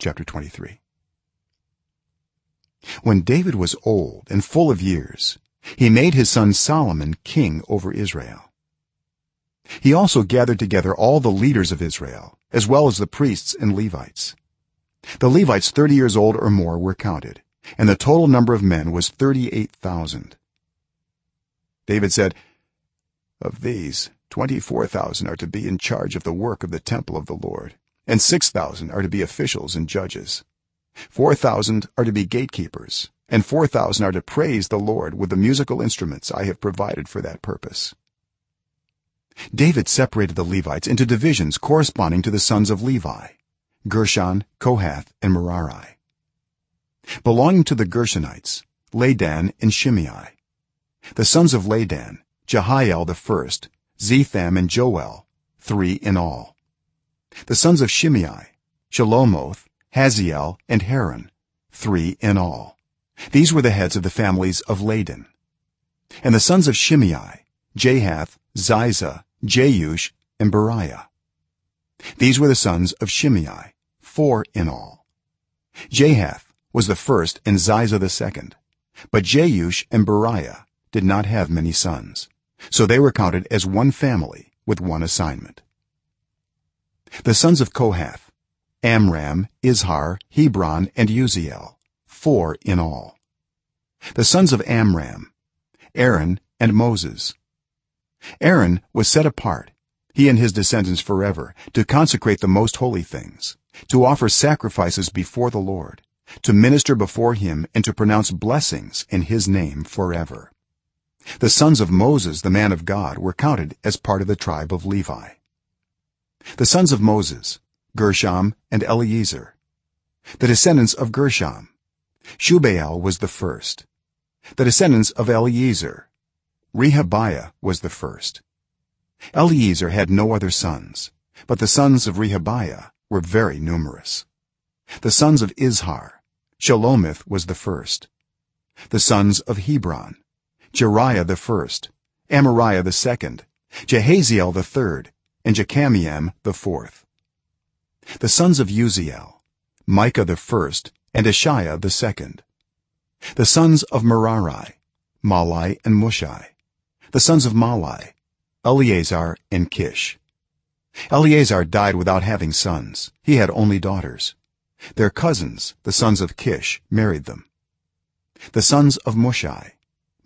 chapter 23 when david was old and full of years he made his son solomon king over israel. He also gathered together all the leaders of israel as well as the priests and levites. The levites 30 years old or more were counted and the total number of men was 38000 david said of these 24000 are to be in charge of the work of the temple of the lord and 6000 are to be officials and judges. 4000 are to be gatekeepers and 4000 are to praise the lord with the musical instruments i have provided for that purpose. David separated the levites into divisions corresponding to the sons of levi gershon kohath and merari. Belonging to the gershonites ladan and shimei. The sons of ladan jehiel the first zetham and joel 3 in all the sons of shimei shelomoth haziel and haran 3 in all. These were the heads of the families of ladan. And the sons of shimei jahath ziza jeush and beriah. These were the sons of shimei 4 in all. Jahath was the first and ziza the second. But jeush and beriah did not have many sons. So they were counted as one family with one assignment the sons of kohath amram izhar hebron and uzziel 4 in all. The sons of amram aaron and moses. Aaron was set apart he and his descendants forever to consecrate the most holy things to offer sacrifices before the lord to minister before him and to pronounce blessings in his name forever. The sons of moses the man of god were counted as part of the tribe of levi the sons of moses gershom and eleazar the descendants of gershom. Shubael was the first. The descendants of eleazar rehabiah was the first. Eleazar had no other sons but the sons of rehabiah were very numerous. The sons of izhar. Shelomith was the first. The sons of hebron. Jeriah the first. Amariah the second. Jahaziel the third and jekameam the fourth. The sons of uzziel micah the first and ishiah the second. The sons of merari mahli and Mushi. The sons of mahli eleazar and kish. Eleazar died without having sons. He had only daughters. Their cousins the sons of kish married them. The sons of Mushi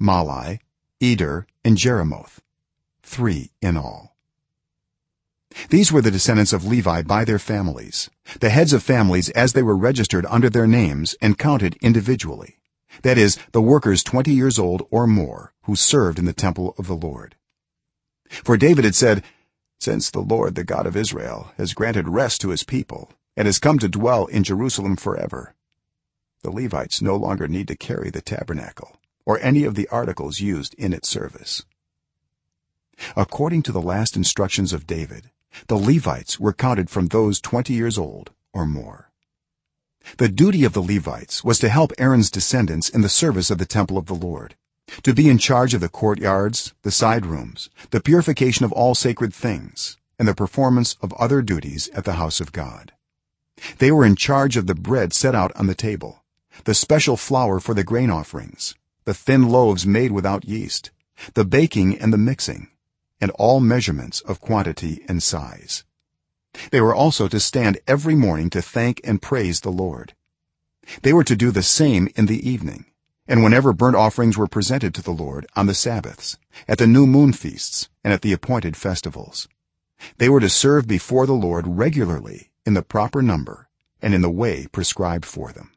mahli eder and jerimoth. 3 in all these were the descendants of levi by their families the heads of families as they were registered under their names and counted individually. That is the workers 20 years old or more who served in the temple of the lord. For david had said since the lord the god of israel has granted rest to his people and has come to dwell in jerusalem forever the levites no longer need to carry the tabernacle or any of the articles used in its service. According to the last instructions of david the levites were counted from those 20 years old or more. The duty of the levites was to help aaron's descendants in the service of the temple of the lord to be in charge of the courtyards the side rooms the purification of all sacred things and the performance of other duties at the house of god. They were in charge of the bread set out on the table the special flour for the grain offerings the thin loaves made without yeast the baking and the mixing and all measurements of quantity and size. They were also to stand every morning to thank and praise the lord. They were to do the same in the evening and whenever burnt offerings were presented to the lord on the sabbaths at the new moon feasts and at the appointed festivals. They were to serve before the lord regularly in the proper number and in the way prescribed for them.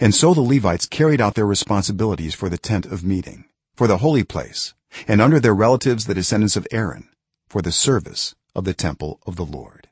And so the levites carried out their responsibilities for the tent of meeting for the holy place and under their relatives the descendants of aaron for the service of the temple of the lord